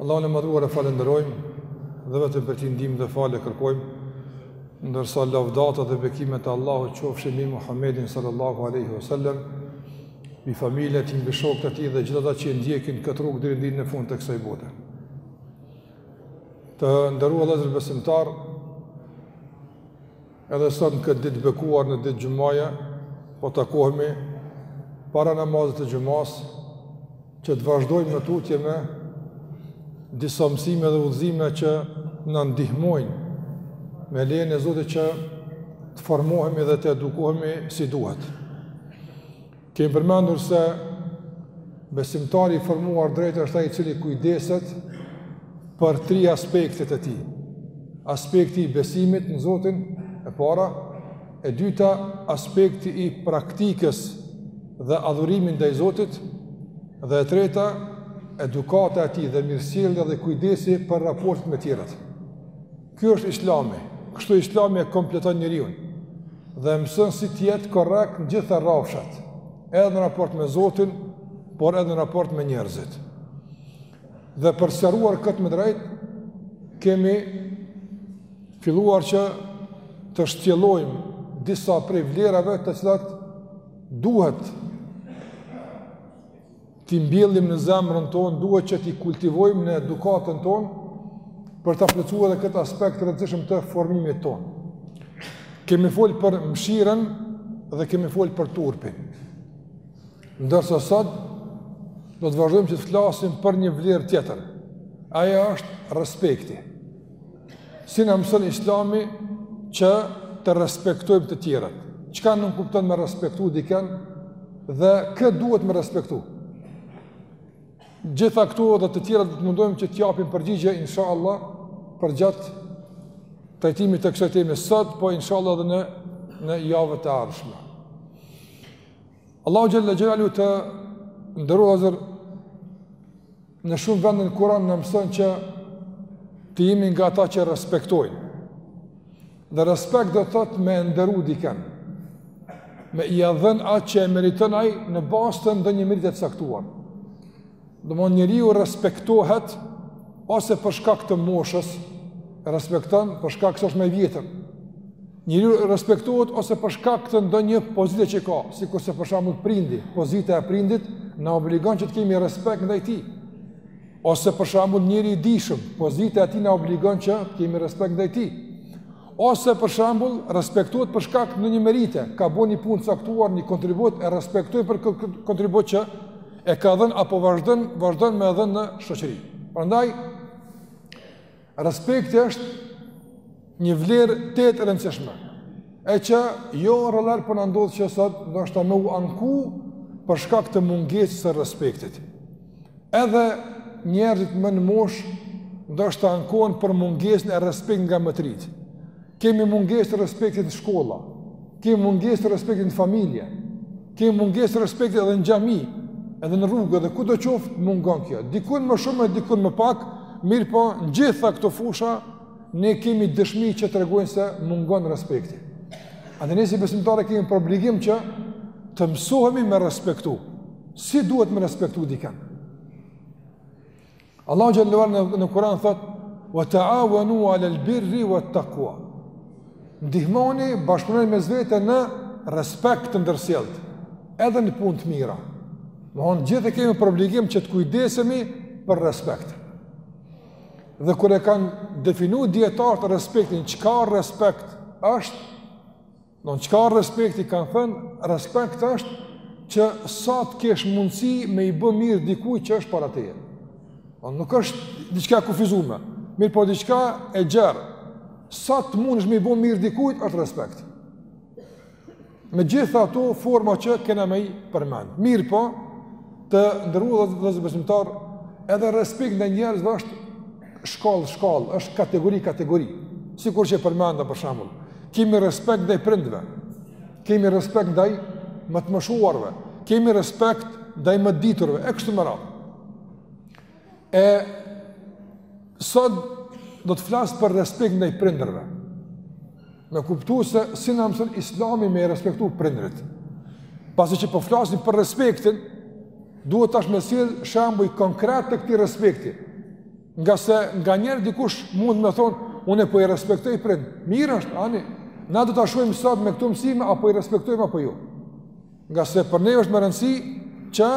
Allahun e Madhëruar e falënderojmë dhe vetëm prej tij ndihmë dhe falje kërkojmë. Ndërsa lavdata dhe bekimet e Allahut qofshin mbi Muhamedin sallallahu alaihi wasallam, mbi familjen e tij, mbi shokët e tij dhe gjithë ata që ndjekin këtë rrugë deri në ditën e fundit të kësaj bote. Të nderuar vëllezër besimtarë, Edhe sot në këtë ditë të bekuar në ditë xhumaje, po takohemi para namazit të xhumasë, që të vazhdojmë më tutje me disa mësime dhe udhëzime që na ndihmojnë me lejën e Zotit që të formohemi dhe të edukohemi si duhet. Kemi përmendur se besimtari i formuar drejt është ai i cili kujdeset për tri aspektet e tij. Aspekti i besimit në Zotin e para, e dyta aspekti i praktikës dhe adhurimit ndaj Zotit dhe e treta edukata e tij dhe mirësjellja dhe kujdesi për raportet me të tjerët. Ky është Islami. Kështu Islami e kompleton njeriun dhe e mëson si të jetë korrekt në të gjitha rrafshat, edhe në raport me Zotin, por edhe në raport me njerëzit. Dhe për ta sqaruar këtë më drejt, kemi filluar që të shtjellojmë disa prej vlerave të cilat duhet t'i mbjellim në zemrën tonë, duhet që t'i kultivojmë në edukatën tonë, për ta plotësu edhe këtë aspekt të rëndësishëm të formimit tonë. Kemi folë për mshirën dhe kemi folë për turpin. Ndërsa sot, do të vazhdojmë që të flasim për një vlerë tjetër. Ajo është respekti. Si na mëson Islami që të respektojmë të tjerët? Çka nënkupton me respektu dikën dhe kë duhet me respektu? Gjitha këto dhe të tjera do të mundohemi që t'u japim përgjigje, insha Allah, përgjatë trajtimit të kësaj teme sot, po insha Allah dhe në, në javët e ardhshme. Allahu xhel-le xhelaluhu të nderuar vëllezër Në shumë vende në Kur'an na mëson që të jemi nga ata që respektojnë. Dhe respekt do të thotë me nderu dikën. Me ia dhën atë që e meriton ai në bazë të ndonjë merite të caktuar. Domethënë njeriu respektohet ose për shkak të moshës, e respekton për shkak se është më i vjetër. Njeriu respektohet ose për shkak të ndonjë pozite që ka, sikurse për shembull prindi, pozita e prindit na obligon që të kemi respekt ndaj tij. Ose për shembull njeri i dijshëm, pozita e tij na obligon që të kemi respekt ndaj tij. Ose për shembull respektohet për shkak të ndonjë merite, ka bën një punë të caktuar, një kontribut e respektojmë për këtë kontribut që e ka dhënë apo vazhdon, vazhdon me dhënë në shoqëri. Prandaj Respekti është një vlerë tejet e rëndësishme, e që jo rrallëherë po na ndodh që sot ndoshta me u anku për shkak të mungesës së respektit. Edhe njerëzit më në moshë ndoshta ankohen për mungesën e respektit nga më të rinjtë. Kemi mungesë të respektit në shkolla, kemi mungesë të respektit në familje, Kemi mungesë respekti edhe në xhami, edhe në rrugë, edhe kudo qoftë, mungon kjo. Dikun më shumë e dikun më pak, mirëpo në gjitha këto fusha, ne kemi dëshmi që tregojnë se mungon respekti. E dhe ne si besimtarë kemi për obligim që të mësohemi me respektu. Si duhet me respektu dikë? Allahu xhel-le ve ala në Kur'an thot: "Wa ta'awanu 'ala al-birri wat-taqwa." Ndihmoni bashkëpunoni mes vete në respekt të ndërsjelltë, edhe në punë të mira. Domethënë gjithë e kemi për obligim që të kujdesemi për respekt. Dhe kur e kanë definu dijetarët respektin, çka respekt është? Domethënë çka respekti kanë thënë, respekt është që sa të kesh mundësi me i bë mirë dikujt që është para teje. Nuk është diçka kufizume, mirëpo diçka e gjerë. Sa të mundesh me i bë mirë dikujt është respekt. Me gjitha ato forma që kena me i përmend. Mirëpo, të nderuar besimtarë, edhe respekti ndaj njerëzve është shkallë shkallë, është kategori kategori. Sikur që përmenda për shembull, kemi respekt ndaj prindërve, Kemi respekt ndaj më të moshuarve, kemi respekt ndaj më të diturve e kështu me radhë. E sot do të flas për respektin ndaj prindërve. Me kuptu se si na mëson islami me i respektu prindërit. Pasi që po flasim për respektin, duhet tash me sjell shembuj konkretë të këtij respekti. Ngase nganjëherë dikush mund me thonë, unë po i respektoj prindët. Mirë është, ani, na do ta shohim sot me këto mësime a po i respektojmë apo jo. Ngase për ne është me rëndësi që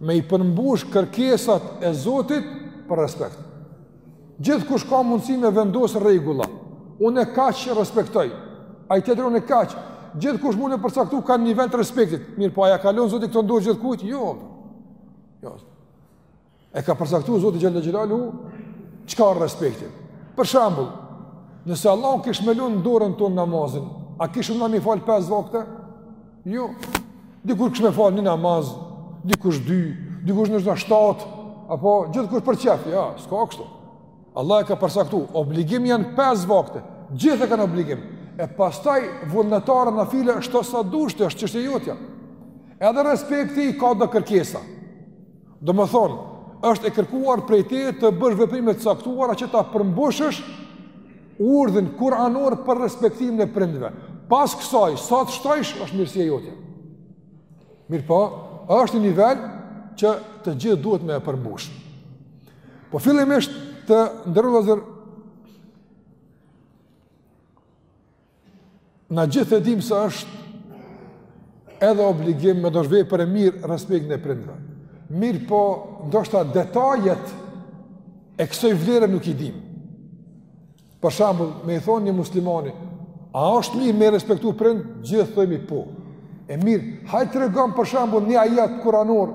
Me i përmbush kërkesat e Zotit për respekt. Gjithkush ka mundësi me vendos rregulla, unë e kaq që respektoj, ai tjetër unë e kaq, gjithkush mund e përcaktu ka një nivel të respektit, mirëpo a ia ka lanë Zoti këto n'dorë gjithkujt, jo, jo, e ka përcaktu Zoti Xhel-le Xhelaluhu, çka respektin. Për shembull, nëse Allah na kish me lanë në dorën tonë namazin, a kishim na me i falë 5 vakte? Jo, dikush kish me falë një namaz, dikush dy, dikush ndoshta shtatë, apo gjithkush për qejf, ja, s'ka kështu. Allah e ka përcaktu, obligim janë 5 vakte, gjithë e kanë obligim, e pastaj vullnetare nafile shto sa dush ti, është çështje e jotja. Edhe respekti i ka do kërkesa. Domethënë, është e kërkuar prej teje të bësh veprime të caktuara që ta përmbushësh urdhrin kuranor për respektimin e prindve. Pas kësaj, sa të shtojsh, është mirësi e jotja. Mirëpo, është një nivel që të gjithë duhet me e përmbush. Po fillimisht të nderuar Na gjithë e dimë se është edhe obligim me thënë vepër e mirë respekti i prindve. Mirëpo, ndoshta detajet e kësoj vlere nuk i dimë. Për shembull, me i thënë një muslimani, a është mirë me i respektu prindt, gjithë thojmi po. E mirë, hajt tregom për shembull një ajet kuranor,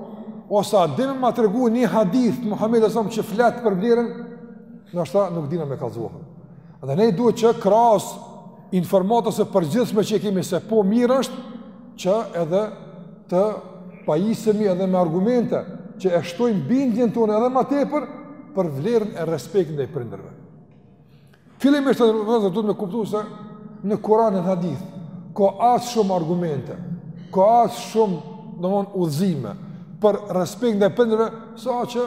ose a di me ma tregu një hadith, Muhamedit alejhi selam që flet për vlerën, ndoshta nuk dina me kallzu. Dhe ne duhet që krahas informatës së përgjithshme që e kemi se po mirë është që edhe të pajisemi edhe me argumente që e shtojmë bindjen tonë edhe më tepër për vlerën e respektit ndaj prindërve. Fillimisht edhe vëllezër duhet me kuptu se në Kur'an e Hadith ka aq shumë argumente, ka aq shumë domethënë udhëzime për respekt ndaj prindërve, sa që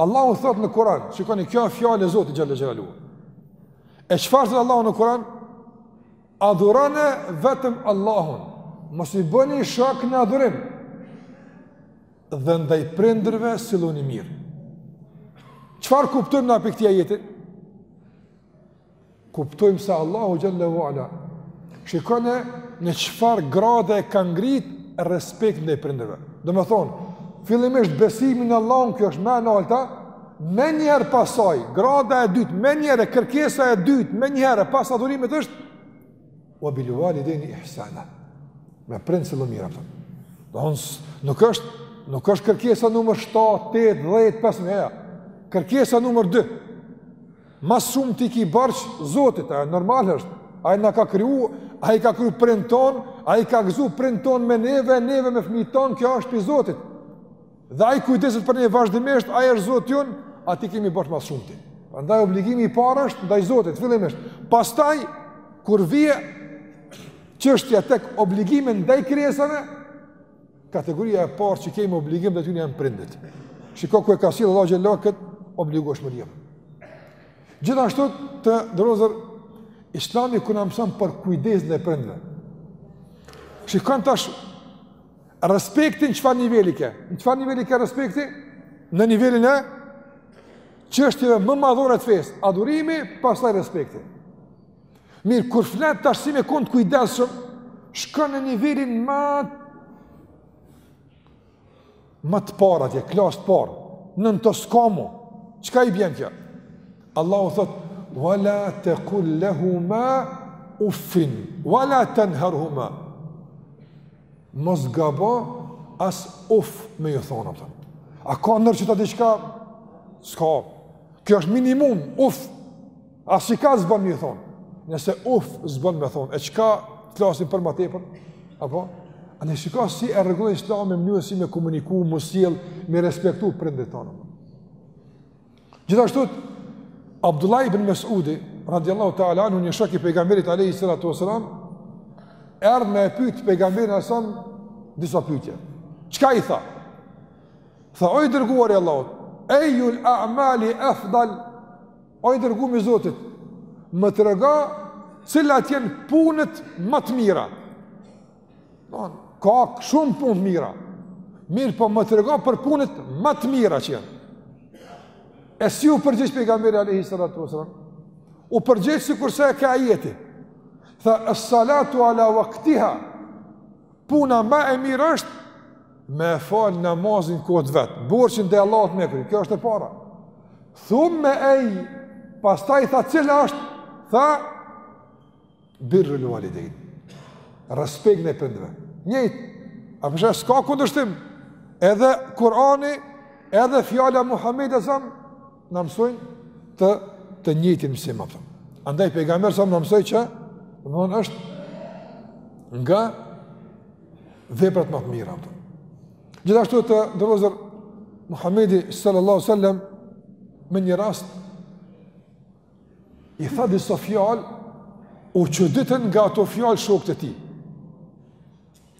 Allahu thot në Kur'an, shikoni kjo është fjalë e Zotit xhel-le xhelaluhu. E çfarë thot Allahu në Kur'an? Adhuroni vetëm Allahun. Mos i bëni shok në adhurim. Dhe ndaj prindërve silluni mirë. Çfarë kuptojmë na pi këtij ajetit? Kuptojmë se Allahu xhel-le ve ala shikoni në çfarë grade e ka ngritë respektin ndaj prindërve. Domethënë, fillimisht besimi në Allahun kjo është më e larta, menjëherë pas saj, grada e dytë, menjëherë kërkesa e dytë, menjëherë pas adhurimit është wa bil walidaini ihsana. Me prindët sillu mirë apo. Domethënë, nuk është nuk është kërkesa numër 7, 8, 10, 15. Kërkesa numër 2 Ma shumë ti ki borxh zotit, e normal është, ai na ka kriju, ai i ka kriju prindt tonë, ai i ka gëzu prindt tonë me neve, neve me fmi tonë, kjo është prej zotit. Dhe ai kujdeset për ne vazhdimisht, ai është zoti jonë, atij i kemi borxh ma shumti. Andaj obligimi i parë është ndaj zotit, fillimisht. Pastaj, kur vjen çështja tek obligimet ndaj krijesave, Kategoria e parë që kemi obligim ndaj tyne janë prindit. Shiko ku e ka sjellë Allahu xhele ve ala këtë obligueshmëri. Gjithashtu të nderuar vëllezër, islami kur na mëson për kujdes ndaj prindve. Shiko tash respekti n'çfarë niveli ke. Në çfarë niveli ke respekti? Në nivelin e çështjeve më madhore të fesë. Adhurimi, pastaj respekti. Mirë, kur flet tash si me kon të kujdesshëm, shkon në nivelin ma të ma të parë atje, klasë të parë, nën to s'ka mo, çka i bjen kjo? Allahu thotë, wala tekul lehuma uffin, wala tenherhuma, mos gabo, as uf me ju thonë, apo. a ka nën këtë diçka, s'ka, kjo është minimum, uf, As qikaq s'bën me i thonë? Nëse uf s'bën me thonë, e çka të flasim për ma tepër? Apo? Andaj shiko si e rregullon islami mënyrën si me komuniku, me u sjell, me i respektu prindërit tonë. Gjithashtu Abdullah ibn Mesudi, radiallahu ta'ala anhu, një shok i pejgamberit alayhi salatu wasalam, erdh me e pyet pejgamberin alayhi salam disa pyetje. Çka i tha? Tha o i dërguari i Allahut, ejul a'mali afdal O i dërgumi i Zotit, më trego cilat janë punët më të mira. Don, ka shumë punë të mira. Mirë, po më trego për punët më të mira që janë. E si u përgjigj pejgamberi alayhi salatu wasallam? U përgjigj sikurse e ka ajeti. Tha as-salatu ala waqtiha. Puna më e mirë është me e falë namazin n'kohë t'vet, borxhin ndaj Allahut me kry, kjo është e para. Thumme ej, pastaj tha cila është, tha, birrul validejn, respekt ndaj prindve. Njëjtë, a po sheh s'ka kundërshtim, edhe Kurani, edhe fjala e Muhammedit alejhi selam, Na mësojnë të të njëjtin mësim apo. Andaj pejgamberi alejhi selam na mësoi që domthon është nga veprat më të mira. Gjithashtu të nderuar vëllezër Muhamedi sallallahu alaihi wasallam me një rast i tha disa fjalë u çuditën nga ato fjalë shokët e tij.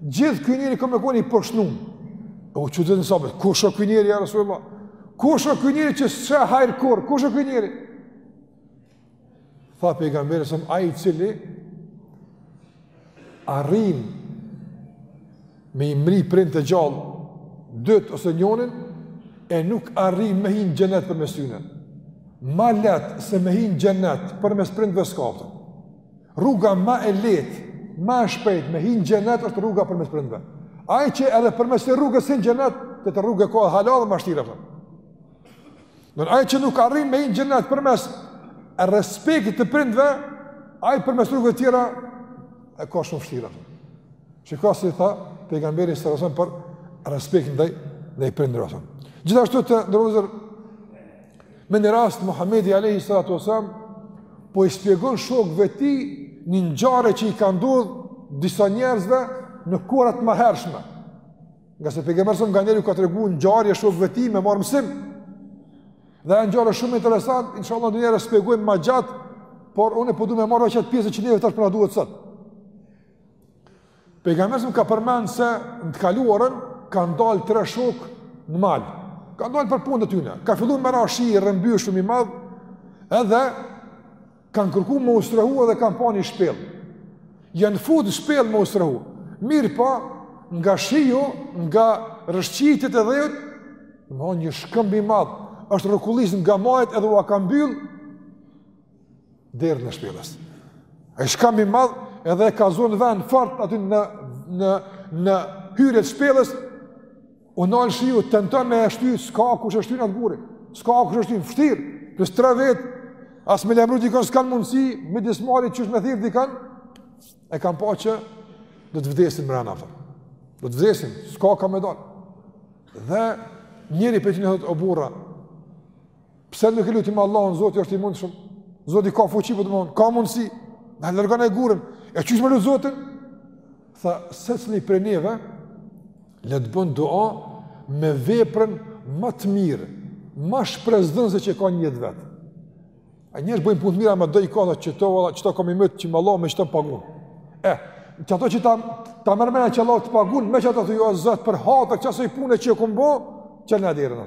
Gjithë ky njeri ka me konë i poshtnum. E u çuditën sahabët, kush o ky njeri, ja Rasulullah? Kush o ky njeri që s'sheh hajr kurrë? Kush o ky njeri? Tha pejgamberi alejhi selam, ai i cili arrin me i mrri prindt gjallë, dytë ose njonin, e nuk arrin me hi në xhenet përmes tyne. Ma lehtë se me hi në xhenet përmes prindve s'ka tjetër. Rruga ma e lehtë, ma e shpejtë me hi në xhenet është rruga përmes prindve. Ai që edhe përmes kësaj rruge s'hin xhenet, tjetër rrugë ka hala ma vështirë atë. Do ai që nuk arrin me hi në xhenet përmes respektit të prindve, ai përmes rrugëve të tjera e ka shumë vështirë atë. Shiko si tha pejgamberi sallallahu alajhi wasallam për respektin ndaj ndaj prindërve. Gjithashtu të nderuar vëllezër Me një rast, Muhammedi alejhi salatu wasallam po i shpjegon shokëve të tij një ngjarje që i ka ndodhë disa njerëzve në kohërat ma të hershme. Ngase pejgamberi alejhi selam nganjëherë ju ka tregu ngjarje shokëve të tij me marrë mësim. Dhe janë ngjarje shumë interesante, inshallah ndonjëherë e shpjegojmë ma gjatë, por unë e po du me marrë veç qat pjesë që neve tash po na duhet sot. Pejgamberi alejhi selam ka përmend se në të kaluarën kanë dalë tre shokë në mal. Kanë dalë për punë të tyne. Ka fillu me ra shi i rrëmbyeshëm shumë i madh, edhe kanë kërku me u strehu dhe kanë pa një shpellë. Janë fut në shpellë me u strehu. Mirëpo, po, nga shiu, nga rrëshqitjet e dheut, një shkëmb i madh, është rrokullisë nga maja edhe ua ka mbyllë, derën e shpellës. Ai shkam i madh edhe e ka zonë vend fort aty në në në hyrje të shpellës. U nal shiu tentojnë me e shty s'ka kush e shtyn atë gur. S'ka kush e shtyn, vështirë. Plus 3 vetë as me lajmëru dikon s'kanë mundsi midis malit qysh me thirr dikon. E kanë pa që do të vdesin mrena. Do të vdesin, s'ka ka me dal. Dhe njëri prej tyre thotë o burra, Pse nuk e lutim Allahun, Zoti është i mundshëm. Zoti ka fuqi Zoti mund, ka mundsi. Na largon gurin. E qysh me lut Zotin? Tha secili prej neve le të bën dua me veprën më të mirë, më shpresëdhënëse që ka në jetë të vet. A njerëz bëjnë punë të mira, më do i ka ato që thotë, qëto kam ymyt që Allah më shton pagun. Eh, qato që ta ta merr mendja që Allah të pagun, me qato thuj o Zot për hatër të qasaj pune që e kom bë, çelna derën.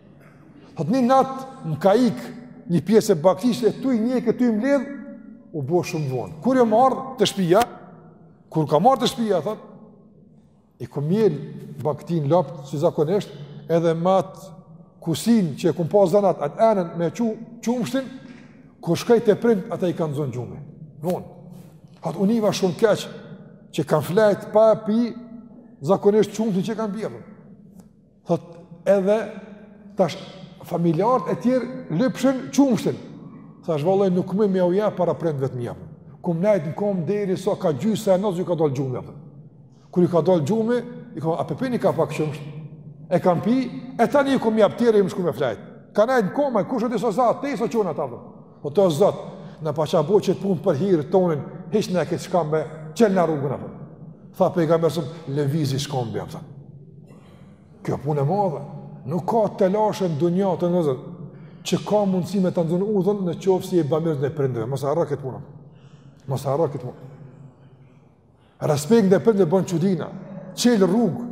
Thot një nat më ka ik një pjesë e baktisë e tu i njek tu i mbledh u bë shumë vonë. Kur jom ardh te shpia, kur kom ardh te shpia thot e kum mjel baktin lopt si zakonisht edhe me atë kusin që e kum pas zanat atë enën me çu qumshtin kur shkoj te prind ata i ka zon gjumi. Von. Thot u niva shumë keq që kanë flejt pa pi zakonisht qumshtin që kanë bjerë. Thot edhe tash familjarët e tjerë lypshin qumështin. Thash vallahi nuk muj me u jap para prindve të mia. Kum nejt në kom deri sa so ka gjysa e natës ju ka dal gjumi apo. Kur i ka dal gjumi, i kam jap e pinë ka pak qumësht. E kan pi, e tani i kum jap tjerëve me shku me flejt. Kam nejt në kom, kush e di sa sa, te sa çohen ata. Po thot o Zot, në paça bo qët pun për hir tonin, hiqna kët shkëmb e çelna rrugën apo. Tha pejgamberi sa lëvizi shkombi apo. Kjo punë e madhe, nuk ka telashe në dunja të nëzër, që ka mundësi me ta nxon udhën në qoftë se je bëmirës ndaj prindëve, mos e harro këtë punë, mos e harro këtë punë. Respekti ndaj prindëve bon çudina, çel rrugë,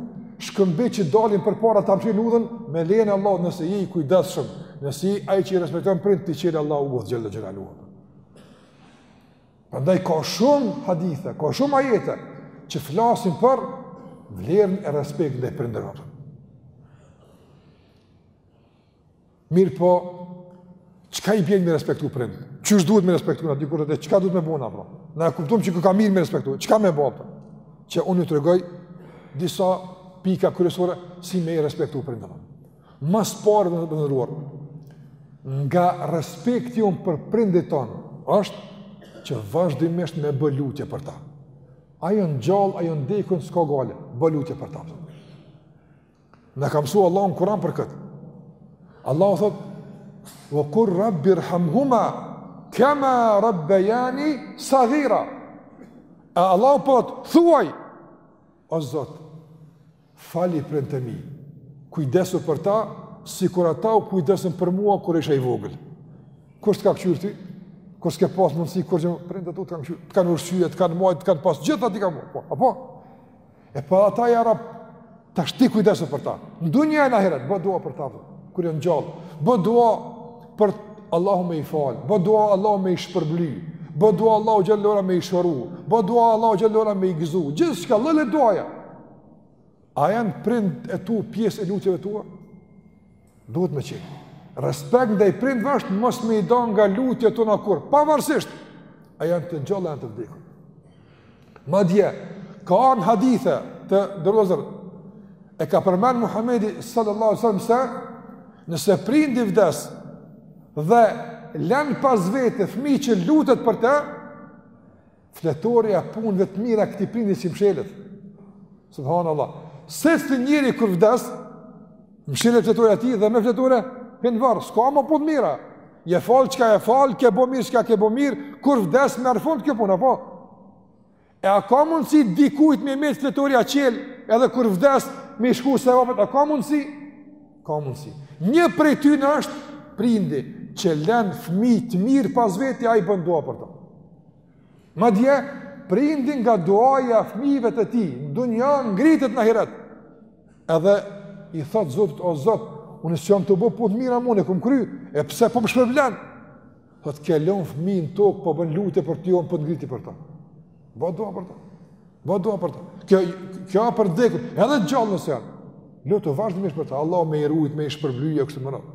shkëmbi që dalin përpara ta mshilin udhën, me lejen e Allahut nëse je i kujdesshëm, nëse je ai që i respekton prindë, t'i çel Allahu udhët xhele xhelaluhu Prandaj ka shumë hadithe, ka shumë ajete që flasin për vlerën e respektit ndaj prindërve. Mirëpo, çka i bjen me respektu prind? Qysh duhet me respektu në dikur dhe çka duhet me bo na, pra? Na e kuptum që koka mirë me respektu, çka me bo, pra? Qe unë ju tregoj disa pika kryesore si me i respektu prind. Ma s'pari, të nderuar, nga respekti jonë për prindit tonë, është që vazhdimisht me bë lutje për ta. A jon gjallë, a jon dekun, s'ka gajle, bë lutje për ta. Na ka msu Allahu në Kuran për këtë. Allahu thotë, ve kul rabbi rhamhuma, kema rabbejani sagira. E Allahu po thotë, thuaj, o Zot, Fali prindtë e mi. Kujdesu për ta, sikur ata u kujdesën për mua kur isha i vogël. Kush të ka këqyrë ty? Kur s'ke pas mundësi, kur që prindët e tu të kanë këqyrë, të kanë ushqy, të kanë majtë, të kanë pas, gjitha ti ka mua, po, apo? E për ata ja Rab, tash ti kujdesu për ta. Në dunja e në ahiret, bë dua për ta, kur janë gjallë, bë dua për Allahu me i falë, bë dua Allahu me i shpërbly, bë dua Allahu gjallora me i shëru, bë dua Allahu gjallora me i gëzu, gjithçka, lële duaja, A janë prindët e tu pjesë e lutjeve tua? Duhet me qenë. Respekt ndaj prindve është mos me i da nga lutjet tona kurrë. Pavarësisht, a janë të gjallë a janë të vdekur. Madje, ka ardh në hadithe, të nderuar vëllezër, e ka përmend Muhammedi sallallahu alejhi sallam se, nëse prindi vdes dhe len pas vete fmi që lutet për te, Fletorja e punëve të mira këtij prindi s'i mshelet. Subhanallah. Secili njeri kur vdes, mshelet fletorja e tij dhe me fletore hyn n'varr, s'ka më punë t'mira. Je fal çka je fal, ke bë mirë çka ke bë mirë, kur vdes merr fund kjo punë apo? E a ka mundësi dikujt me i met fletorja çelë, edhe kur vdes me i shku sevapet, a ka mundësi? Ka mundësi. Një prej tyne është prindi, që len fmi të mirë pas veti, ai bën dua për të. Madje, prindi nga duaja fmive të tij, në dunja ngritet në ahiret. Edhe i thot zotit, o zot, unë s'jam tu bo punë t'mira mo, unë kam kry, e pse po më shpërblen? Thot, ke lon fmi në tokë, po bën lutje për ty, unë po t'ngriti për ta. Ba dua për ta. Ba dua për ta. Kjo, kjo për t'dekur, edhe gjallë nëse janë. Lutu vazhdimisht për ta, Allah me i rujt, me i shpërbly e kështu me radhë.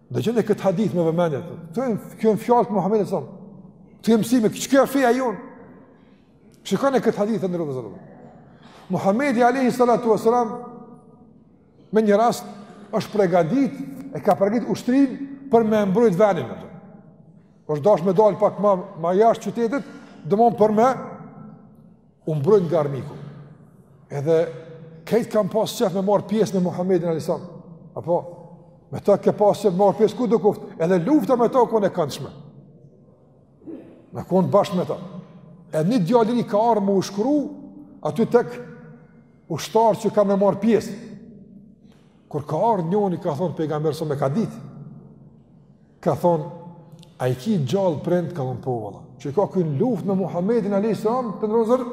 Dëgjone këtë hadith me vëmendje. Këto janë këto janë fjalët e Muhamedit sa. T'i mësojmë, çka është feja jonë? Shikone këtë hadith, të nderuar vëllezër. Muhamedi alayhi salatu wasalam me një rast është pregadit e ka pregatit ushtrinë për me mbrojt venin e tij. Është dash me dal pak ma, ma jashtë qytetit, domon për me u mbrojt nga armiku. Edhe krejt kan pas qef me marr pjesë me Muhamedin alayhis salam. Apo me ta ke pas qef me marr pjesë kudo qoft. Edhe lufta me ta kon e këndshme. Me kon bashk me ta. E një djal i ri ka ardh me u shkru, aty tek ushtarët që kan me marr pjesë. Kur ka ardhë njoni, ka thonë pejgamberi s.a. e ka ditë, ka thonë, a i ki gjallë prindt, ka thonë po valla, që ai ka kënë luft me Muhammedin a.s. të nderuar vëllezër,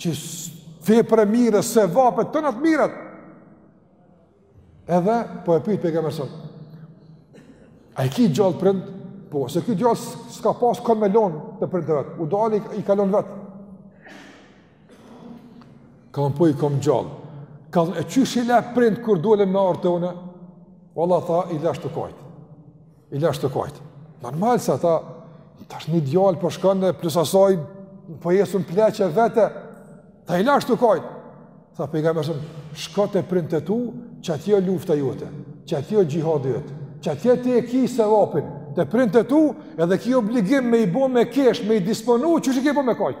çfar vepër e mirë, sevapet tëna t'mirat, edhe po e pyt pejgamberi sa, a i ki gjallë prindt, po, se ky djal s'ka pas kënë me lonë te prindt e vet, u dal i ka lon vet, Tha po i kom gjallë. Tha e qysh i le prindt kur dole me ardh te une? Valla tha, i lash tu kajt. I lash tu kajt. Normal se ata, tash një djalë po u shkon edhe plus asaj, po jesën pleq e vet, tha i lash tu kajt. Tha pejgamberi s.a., shko te prindt e tu, qatje lufta jote, qatje xhihadi jot, qatje ti e ki sevapin, te prindt e tu, edhe ki obligim me i bo me kesh, me i disponu, qysh i ke bo me kajt?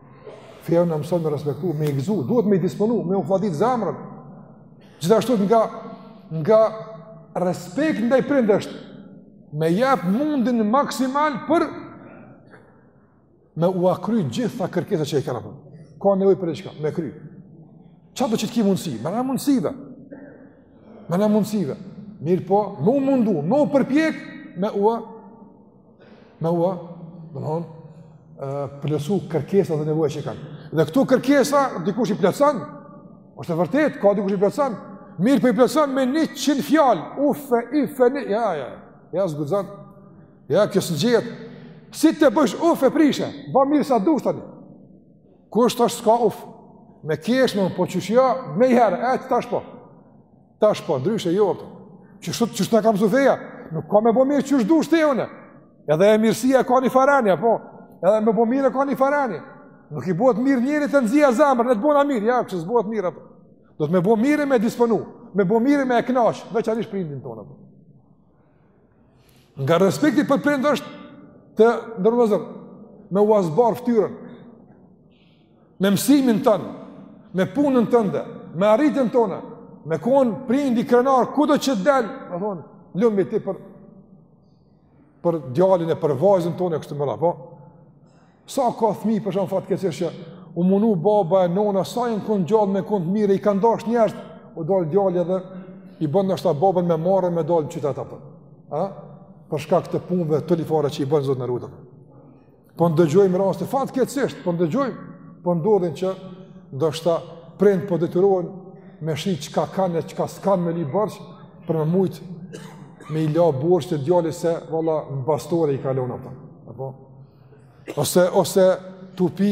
Feja na mëson me respektu, me i gëzu, duhet me i disponu, me u fladit zemrën. Gjithashtu nga, nga respekti ndaj prindë është, me jap mundin maksimal për me ua kry gjitha kërkesat që i kanë apo. Ka nevojë për diçka, me kry. Çka do që t'ki mundësi? Mrena mundësive. Mrena mundësive. Mirëpo, me u mundu, me u përpjek, me u me ua, domethonë, plotsu kërkesat dhe nevojat që kanë. Dhe këto kërkesa dikush i plotson, është e vërtet, ka dikush i plotson, mirëpo po i plotson me njëqind fjalë, uf e, if e, një, ja, ja, ja, s'guxon, ja, kësë në gjithë, si të bësh uf e prishe, ba mirë sa dush tani, kush tash s'ka uf, me qef me po qysh jo, menjëherë, e tash po, Tash po, ndryshe jo, apo. Qështu qështu na ka msu feja, nuk ka me bo mirë qysh dush ti e une. Edhe mirësia ka një farani, apo? Edhe me bo mirë ka një farani. Nuk i bëhet mirë njerit tu ia nxi zemër, ta bona mirë, jo, kështu s'bëhet mirë, apo? Duhet me bo mirë me disponu, me bo mirë me e knaq, veçanërisht prindin tonë, apo? Nga respekti për prindë është të nderuar vëllezër, me ua zbardh fytyrën, me mësimin tënd, me punën tënde, me arritjen tonë, me konë prindi krenar, kudo që të del, me thonë, lum ti për, për djalin e për vajzën tonë e kështu me radhë, apo? Sa ka fmi për shumë fatkeqësisht që u munu baba e nona, sa janë konë gjallë me konë të mirë, i kanë dasht njerzit, u dalë djali edhe e bën ndoshta babën me marre me dalë në qytet apo. A? Për shkak të punëve të liga që i bën, Zoti na rujtë. Po ndëgjojmë raste fatkeqësisht, po ndëgjojmë, po ndodhin që ndoshta prindt po detyrohen me shi çka kanë, çka s'kanë me hi borxh për me mujt me i la borxhet e djalit se valla n'bastore i ka lon ata. Apo ose ose tu pi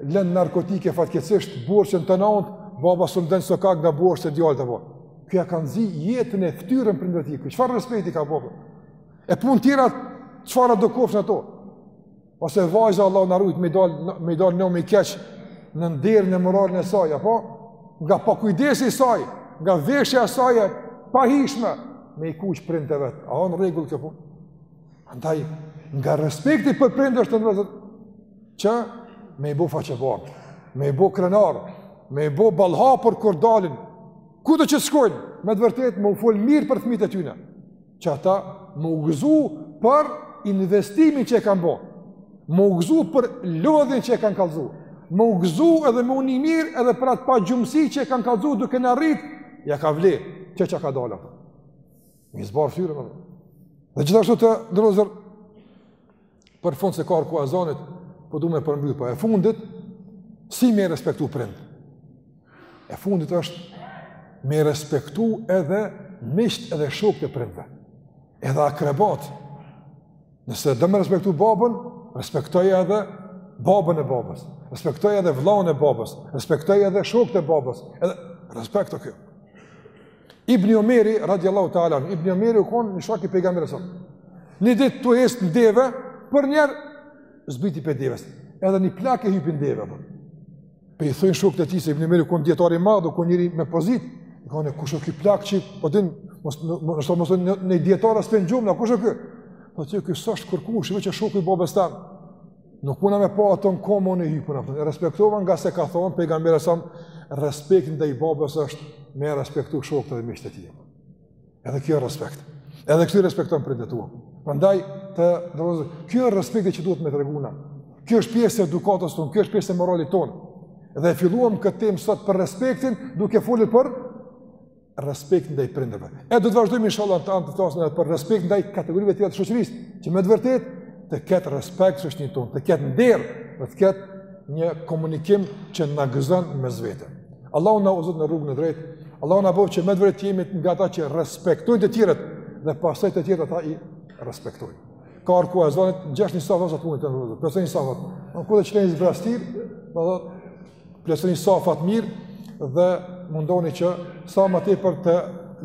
lëndë narkotike fatkeqësisht borxhin të nalt, baba s'un del n'sokak nga borxhet e djalit apo. Kjo ja ka nxi jetën e fytyrën prindërve. Çfarë respekti i ka bo? E punë tjera, çfarëdo kofshin ato? Ose vajza Allahu na rujtë, me dalë me i dal nami keq, në nder në moralin e saj, apo? Nga pakujdesia e saj, nga veshja e saj e pahijshme, me i kuq prindët e vet. A o në rregull kjo punë? Andaj, nga respekti për prindë është të nderuar vëllezër, që me i bo faqebardhë, me i bo krenarë, me i bo ballhapur kur dalin, kudo që të shkojnë, me të vërtetë, me u folë mirë për fmijt e tyne. që ata me u gëzu për investimin që e kanë bo, me u gëzu për lodhjen që e kanë kalzu, me u gëzu edhe me u ni mirë edhe për atë pagjumësi që e kanë kalzu duke na rritë, ja ka vlejt, çka ka dalë atë. Me i zbardh fytyrën, dhe gjithashtu të nderuar vëllezër, për fund se ka ardh koha azanit, po du me përmbyllë, po e fundit, si me i respektu prindt. E fundit është me i respektu edhe miqt edhe shokt e prindve, edhe akrebat. Nëse do me respektu babën, respektoje edhe babën e babës, respektoje edhe vllaun e babës, respektoj edhe shokt e babës, edhe respekt osht kjo. Ibn Omeri, radiallahu ta'ala, Ibn Omeri u konë ni shok i pejgamberit s.a.s. Një ditë tu ecë n'deve, përnjiherë, zbriti prej deves. Edhe një plak e hypi n'deve. Për. Po i thojnë shokët e tij, se Ibn Omeri u konë dijetar i madh, u konë njeri me pozitë. I thonë, kush osht ky plak që, po din, në shto mësë një, një dijetar s'pe në gjumë, kush osht ky? Po tha ky, ky s'është kërkush veç shok i babës tem. Nuk muna me pa atë në komë unë e hypa, apëton. e respektova nga se ka thonë, pejgamberi se respekti ndaj babës është me i respektu shokët dhe miqtë e tij. Edhe kjo është respekt. Edhe kështu i respekton prindët tu. Prandaj, të, dhe, kjo është respekti që duhet me tregu na. Kjo është pjesë e edukatës tonë, kjo është pjesë e moralit tonë. Dhe e filluam këtë temë sot për respektin duke folur për respekt ndaj prindërve. E do të vazhdojmë inshallah të flasim edhe për respektin ndaj kategorive të tjera të shoqërisë, që me të vërtetë të ketë respekt në shoqërinë tonë, të ketë nder, dhe të ketë një komunikim që na gëzon mes vete. Allahu na udhëzoftë në rrugën e drejtë. Allahu na bëftë që me të vërtetë të jemi nga ata që respektojnë të tjerët dhe pastaj të tjerët ata i respektojnë. Ka ardh koha e ezanit, ngjeshni safat sa të mundni të rrugës. Plotësoni safat. Ku ka që lënë zbrazëtirë, do të plotësoni safat mirë dhe mundoni që sa më tepër të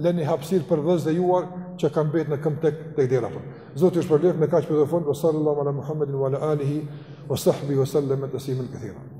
lëni hapësirë për vëllezërit e juaj që kanë mbet në këmbë tek tek dera po. Zoti ju shpërbleftë me kaq për fund, sallallahu ala Muhammedin wa ala alihi wa sahbihi wa sallam tasliman kathira.